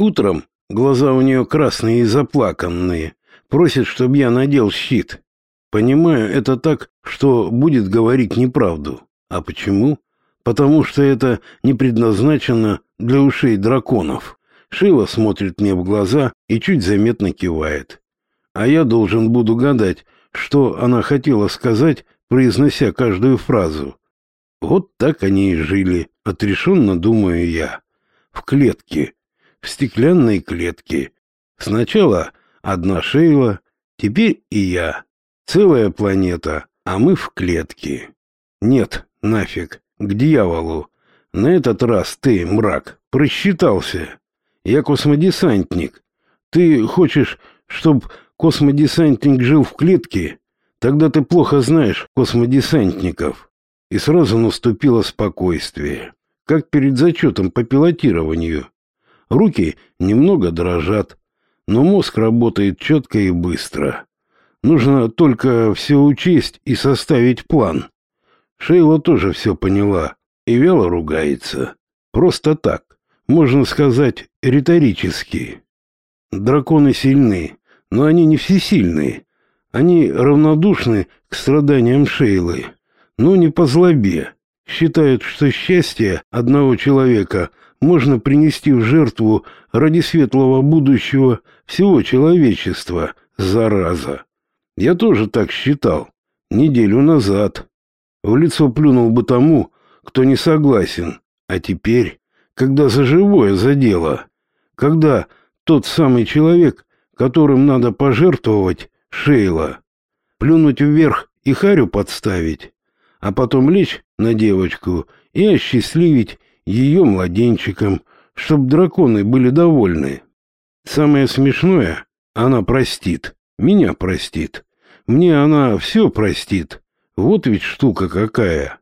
Утром глаза у нее красные и заплаканные. Просит, чтобы я надел щит. Понимаю, это так, что будет говорить неправду. А почему? Потому что это не предназначено для ушей драконов. Шила смотрит мне в глаза и чуть заметно кивает. А я должен буду гадать, что она хотела сказать, произнося каждую фразу. Вот так они и жили, отрешенно думаю я. В клетке, в стеклянной клетке. Сначала одна Шейла, теперь и я. Целая планета, а мы в клетке. Нет, нафиг, к дьяволу. На этот раз ты, мрак, просчитался. Я космодесантник. Ты хочешь, чтобы космодесантник жил в клетке? Тогда ты плохо знаешь космодесантников. И сразу наступило спокойствие, как перед зачетом по пилотированию. Руки немного дрожат, но мозг работает четко и быстро. Нужно только все учесть и составить план. Шейла тоже все поняла и вяло ругается. Просто так, можно сказать, риторически. Драконы сильны, но они не всесильные. Они равнодушны к страданиям Шейлы, но не по злобе. Считают, что счастье одного человека можно принести в жертву ради светлого будущего всего человечества, зараза. Я тоже так считал, неделю назад. В лицо плюнул бы тому, кто не согласен. А теперь, когда за живое задело, когда тот самый человек, которым надо пожертвовать, Шейла, плюнуть вверх и харю подставить, а потом лечь на девочку и осчастливить ее младенчиком, чтоб драконы были довольны. Самое смешное, она простит, меня простит. Мне она все простит. Вот ведь штука какая.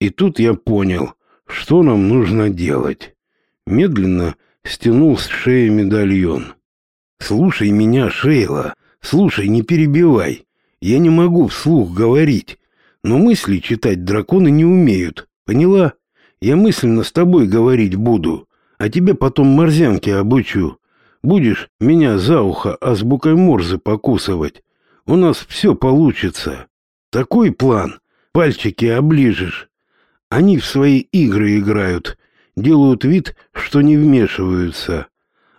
И тут я понял, что нам нужно делать. Медленно стянул с шеи медальон. Слушай меня, Шейла, слушай, не перебивай. Я не могу вслух говорить, но мысли читать драконы не умеют. Поняла? Я мысленно с тобой говорить буду, а тебе потом морзянки обучу. Будешь меня за ухо азбукой Морзе покусывать. У нас все получится. Такой план. Пальчики оближешь. Они в свои игры играют, делают вид, что не вмешиваются.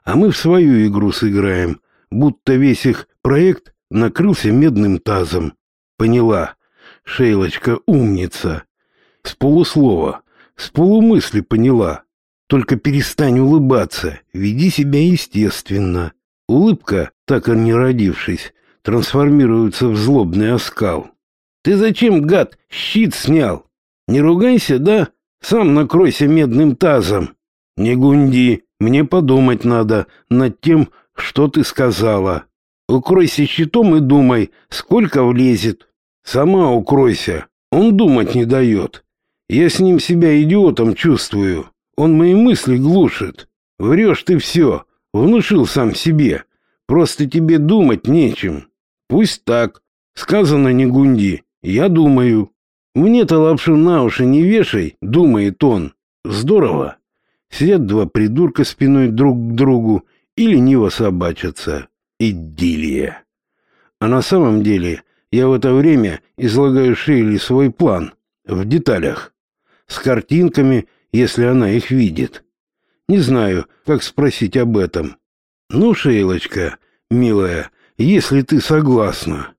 А мы в свою игру сыграем, будто весь их проект накрылся медным тазом. Поняла. Шейлочка умница. С полуслова. С полумысли поняла. Только перестань улыбаться, веди себя естественно. Улыбка, так и не родившись, трансформируется в злобный оскал. Ты зачем, гад, щит снял? Не ругайся, да? Сам накройся медным тазом. Не гунди, мне подумать надо над тем, что ты сказала. Укройся щитом и думай, сколько влезет. Сама укройся, он думать не дает. Я с ним себя идиотом чувствую. Он мои мысли глушит. Врешь ты все. Внушил сам себе. Просто тебе думать нечем. Пусть так. Сказано не гунди. Я думаю. Мне-то лапшу на уши не вешай, думает он. Здорово. Сидят два придурка спиной друг к другу и лениво собачатся. Идиллия. А на самом деле я в это время излагаю Шейли свой план в деталях с картинками, если она их видит. Не знаю, как спросить об этом. Ну, Шейлочка, милая, если ты согласна.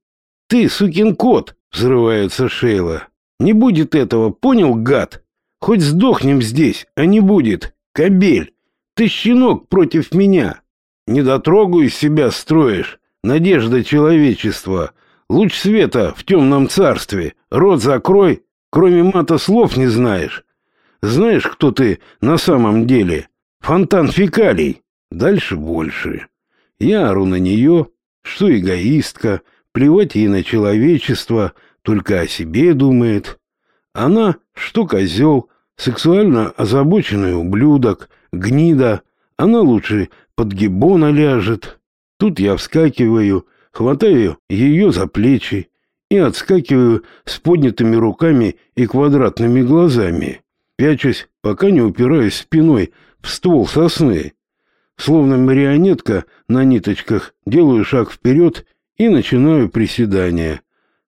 Ты, сукин кот, взрывается Шейла. Не будет этого, понял, гад? Хоть сдохнем здесь, а не будет. Кобель, ты щенок против меня. Не дотрогу из себя строишь. Надежда человечества. Луч света в темном царстве. Рот закрой, Кроме мата слов не знаешь. Знаешь, кто ты на самом деле? Фонтан фекалий. Дальше больше. Я ору на нее, что эгоистка, плевать ей на человечество, только о себе думает. Она, что козел, сексуально озабоченный ублюдок, гнида. Она лучше под гибона ляжет. Тут я вскакиваю, хватаю ее за плечи и отскакиваю с поднятыми руками и квадратными глазами, пячусь, пока не упираюсь спиной в ствол сосны. Словно марионетка на ниточках, делаю шаг вперед и начинаю приседания.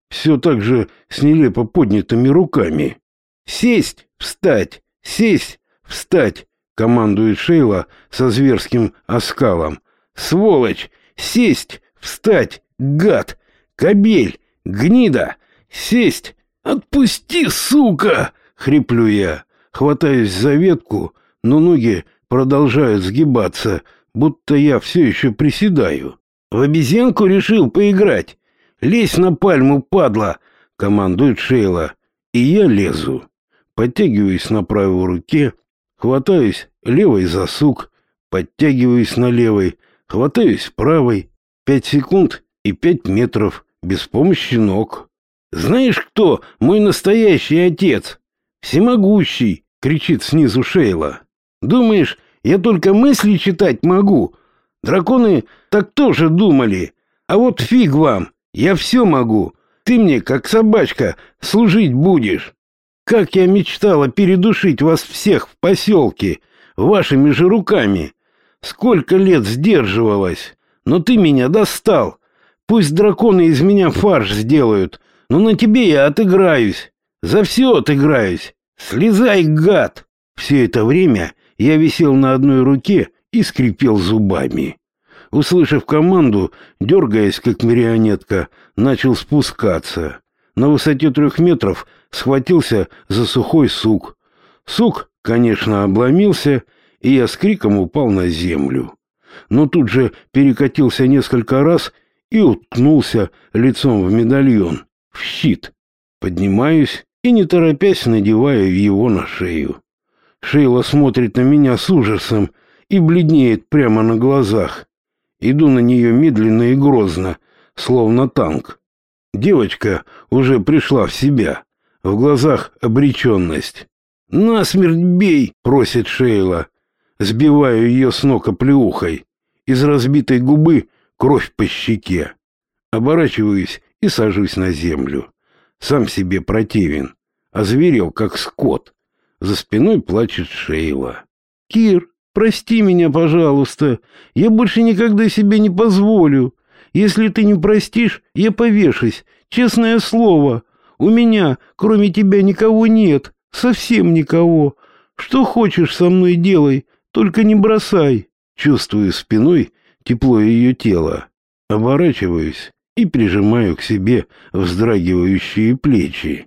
Все так же с нелепо поднятыми руками. «Сесть! Встать! Сесть! Встать!» — командует Шейла со зверским оскалом. «Сволочь! Сесть! Встать! Гад! Кобель! Гнида! Сесть! Отпусти, сука!» — хриплю я. Хватаюсь за ветку, но ноги продолжают сгибаться, будто я все еще приседаю. В обезьянку решил поиграть. Лезь на пальму, падла, командует Шейла. И я лезу. Подтягиваюсь на правой руке, хватаюсь левой за сук, подтягиваюсь на левой, хватаюсь правой. Пять секунд и пять метров без помощи ног. Знаешь, кто мой настоящий отец? Всемогущий, кричит снизу Шейла. Думаешь, я только мысли читать могу? Драконы так тоже думали. А вот фиг вам, я все могу. Ты мне, как собачка, служить будешь. Как я мечтала передушить вас всех в поселке, вашими же руками. Сколько лет сдерживалась. Но ты меня достал. Пусть драконы из меня фарш сделают, но на тебе я отыграюсь. За все отыграюсь. Слезай, гад. Все это время я висел на одной руке и скрипел зубами. Услышав команду, дергаясь как марионетка, начал спускаться. На высоте трех метров схватился за сухой сук. Сук, конечно, обломился, и я с криком упал на землю. Но тут же перекатился несколько раз и уткнулся лицом в медальон, в щит. Поднимаюсь и, не торопясь, надеваю его на шею. Шейла смотрит на меня с ужасом и бледнеет прямо на глазах. Иду на нее медленно и грозно, словно танк. Девочка уже пришла в себя. В глазах обреченность. «Насмерть бей!» — просит Шейла. Сбиваю ее с ног оплеухой. Из разбитой губы кровь по щеке. Оборачиваюсь и сажусь на землю. Сам себе противен. Озверел, как скот. За спиной плачет Шейла. «Кир, прости меня, пожалуйста. Я больше никогда себе не позволю. Если ты не простишь, я повешусь. Честное слово. У меня, кроме тебя, никого нет. Совсем никого. Что хочешь со мной делай, только не бросай». Чувствую спиной тепло ее тела. Оборачиваюсь и прижимаю к себе вздрагивающие плечи.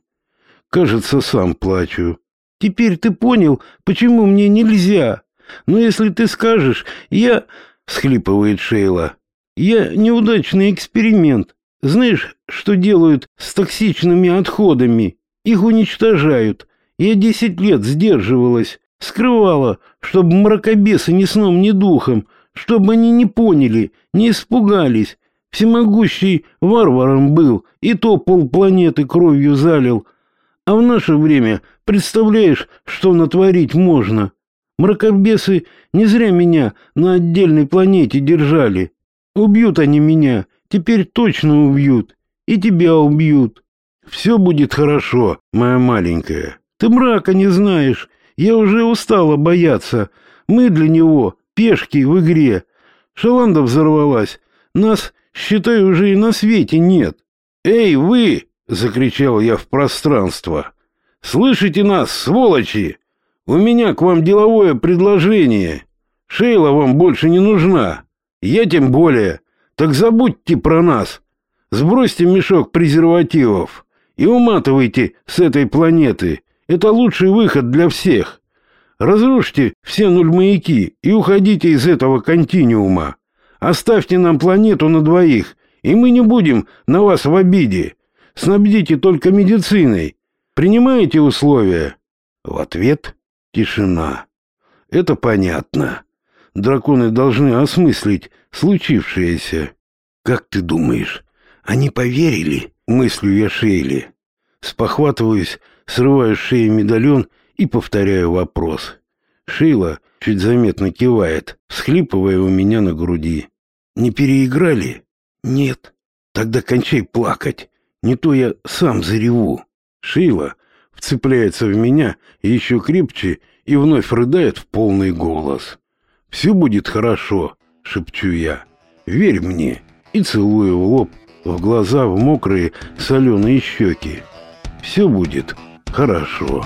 Кажется, сам плачу. Теперь ты понял, почему мне нельзя. Но если ты скажешь, я... Схлипывает Шейла. Я неудачный эксперимент. Знаешь, что делают с токсичными отходами? Их уничтожают. Я десять лет сдерживалась, скрывала, чтобы мракобесы ни сном, ни духом, чтобы они не поняли, не испугались. Всемогущий варваром был, и то полпланеты кровью залил, а в наше время, представляешь, что натворить можно? Мракобесы не зря меня на отдельной планете держали. Убьют они меня, теперь точно убьют. И тебя убьют. Все будет хорошо, моя маленькая. Ты мрака не знаешь. Я уже устала бояться. Мы для него пешки в игре. Шаланда взорвалась. Нас, считай, уже и на свете нет. Эй, вы! закричал я в пространство. Слышите нас, сволочи? У меня к вам деловое предложение. Шейла вам больше не нужна. Я тем более. Так забудьте про нас. Сбросьте мешок презервативов и уматывайте с этой планеты. Это лучший выход для всех. Разрушьте все нульмаяки и уходите из этого континуума. Оставьте нам планету на двоих, и мы не будем на вас в обиде снабдите только медициной. Принимаете условия?» В ответ тишина. «Это понятно. Драконы должны осмыслить случившееся. Как ты думаешь, они поверили?» Мыслю я Шейли. Спохватываюсь, срываю с шеи медальон и повторяю вопрос. Шейла чуть заметно кивает, всхлипывая у меня на груди. «Не переиграли?» «Нет». «Тогда кончай плакать. Не то я сам зареву. Шейла вцепляется в меня еще крепче и вновь рыдает в полный голос. Все будет хорошо, шепчу я. Верь мне. И целую в лоб, в глаза, в мокрые соленые щеки. Все будет хорошо.